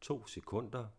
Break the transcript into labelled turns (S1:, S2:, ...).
S1: 2 sekunder.